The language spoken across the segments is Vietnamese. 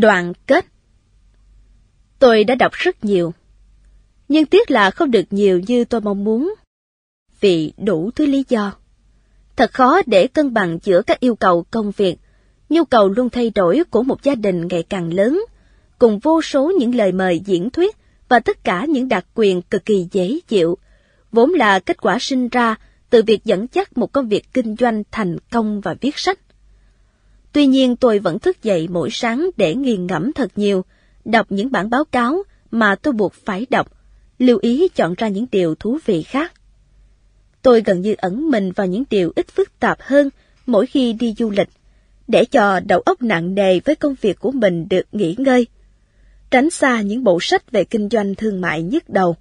đoàn kết Tôi đã đọc rất nhiều, nhưng tiếc là không được nhiều như tôi mong muốn, vì đủ thứ lý do. Thật khó để cân bằng giữa các yêu cầu công việc, nhu cầu luôn thay đổi của một gia đình ngày càng lớn, cùng vô số những lời mời diễn thuyết và tất cả những đặc quyền cực kỳ dễ chịu, vốn là kết quả sinh ra từ việc dẫn dắt một công việc kinh doanh thành công và viết sách. Tuy nhiên tôi vẫn thức dậy mỗi sáng để nghiền ngẫm thật nhiều, đọc những bản báo cáo mà tôi buộc phải đọc, lưu ý chọn ra những điều thú vị khác. Tôi gần như ẩn mình vào những điều ít phức tạp hơn mỗi khi đi du lịch, để cho đầu óc nặng nề với công việc của mình được nghỉ ngơi. Tránh xa những bộ sách về kinh doanh thương mại nhức đầu.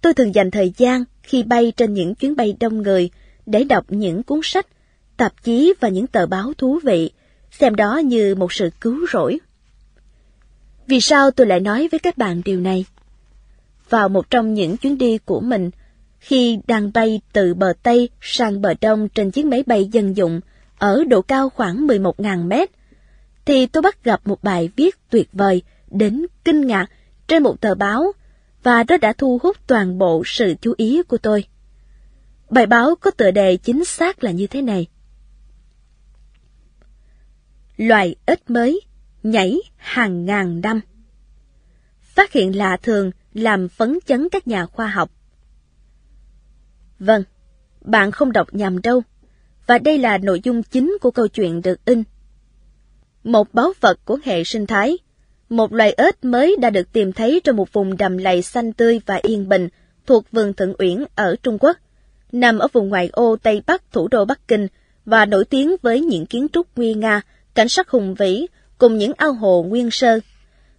Tôi thường dành thời gian khi bay trên những chuyến bay đông người để đọc những cuốn sách, tạp chí và những tờ báo thú vị, xem đó như một sự cứu rỗi. Vì sao tôi lại nói với các bạn điều này? Vào một trong những chuyến đi của mình, khi đang bay từ bờ Tây sang bờ Đông trên chiếc máy bay dân dụng ở độ cao khoảng 11.000 mét, thì tôi bắt gặp một bài viết tuyệt vời đến kinh ngạc trên một tờ báo và nó đã thu hút toàn bộ sự chú ý của tôi. Bài báo có tựa đề chính xác là như thế này. Loài ếch mới nhảy hàng ngàn năm. Phát hiện lạ thường làm phấn chấn các nhà khoa học. Vâng, bạn không đọc nhầm đâu, và đây là nội dung chính của câu chuyện được in. Một báu vật của hệ sinh thái, một loài ếch mới đã được tìm thấy trong một vùng đầm lầy xanh tươi và yên bình thuộc vườn Thượng Uyển ở Trung Quốc, nằm ở vùng ngoại ô Tây Bắc thủ đô Bắc Kinh và nổi tiếng với những kiến trúc nguy nga, cảnh sắc hùng vĩ cùng những ao hồ nguyên sơ.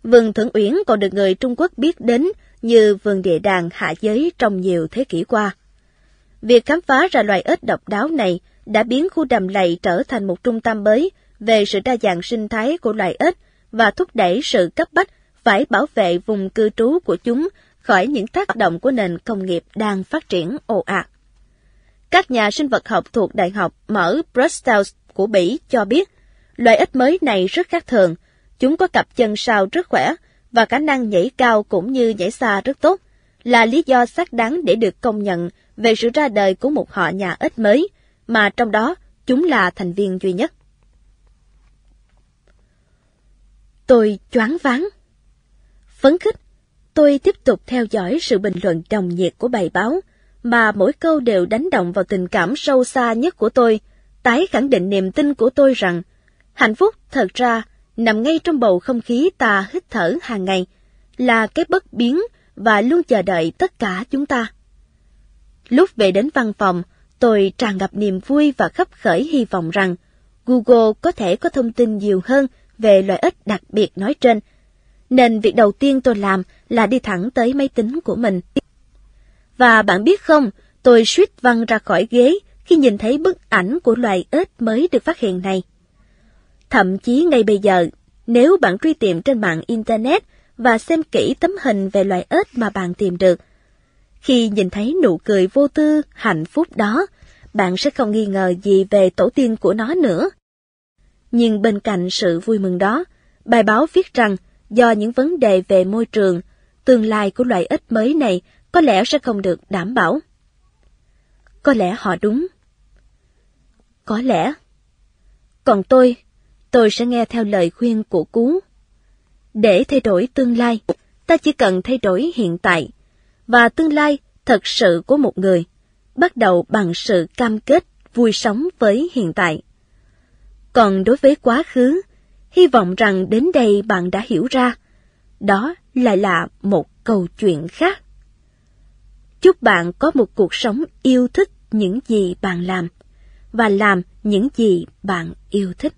Vườn Thượng Uyển còn được người Trung Quốc biết đến như vườn địa đàng hạ giới trong nhiều thế kỷ qua. Việc khám phá ra loài ếch độc đáo này đã biến khu đầm lầy trở thành một trung tâm mới về sự đa dạng sinh thái của loài ếch và thúc đẩy sự cấp bách phải bảo vệ vùng cư trú của chúng khỏi những tác động của nền công nghiệp đang phát triển ồ ạt. Các nhà sinh vật học thuộc Đại học mở Brussels của Bỉ cho biết, loài ếch mới này rất khác thường. Chúng có cặp chân sau rất khỏe và khả năng nhảy cao cũng như nhảy xa rất tốt, là lý do xác đáng để được công nhận về sự ra đời của một họ nhà ếch mới, mà trong đó chúng là thành viên duy nhất. Tôi choáng váng. Phấn khích, tôi tiếp tục theo dõi sự bình luận đồng nhiệt của bài báo, mà mỗi câu đều đánh động vào tình cảm sâu xa nhất của tôi, tái khẳng định niềm tin của tôi rằng hạnh phúc thật ra nằm ngay trong bầu không khí ta hít thở hàng ngày, là cái bất biến và luôn chờ đợi tất cả chúng ta. Lúc về đến văn phòng, tôi tràn ngập niềm vui và khắp khởi hy vọng rằng Google có thể có thông tin nhiều hơn về lợi ếch đặc biệt nói trên, nên việc đầu tiên tôi làm là đi thẳng tới máy tính của mình. Và bạn biết không, tôi suýt văng ra khỏi ghế khi nhìn thấy bức ảnh của loài ếch mới được phát hiện này. Thậm chí ngay bây giờ, nếu bạn truy tìm trên mạng Internet và xem kỹ tấm hình về loài ếch mà bạn tìm được, khi nhìn thấy nụ cười vô tư, hạnh phúc đó, bạn sẽ không nghi ngờ gì về tổ tiên của nó nữa. Nhưng bên cạnh sự vui mừng đó, bài báo viết rằng do những vấn đề về môi trường, tương lai của loài ếch mới này có lẽ sẽ không được đảm bảo. Có lẽ họ đúng. Có lẽ. Còn tôi, tôi sẽ nghe theo lời khuyên của cú. Để thay đổi tương lai, ta chỉ cần thay đổi hiện tại, và tương lai thật sự của một người, bắt đầu bằng sự cam kết vui sống với hiện tại. Còn đối với quá khứ, hy vọng rằng đến đây bạn đã hiểu ra, đó lại là một câu chuyện khác. Chúc bạn có một cuộc sống yêu thích những gì bạn làm và làm những gì bạn yêu thích.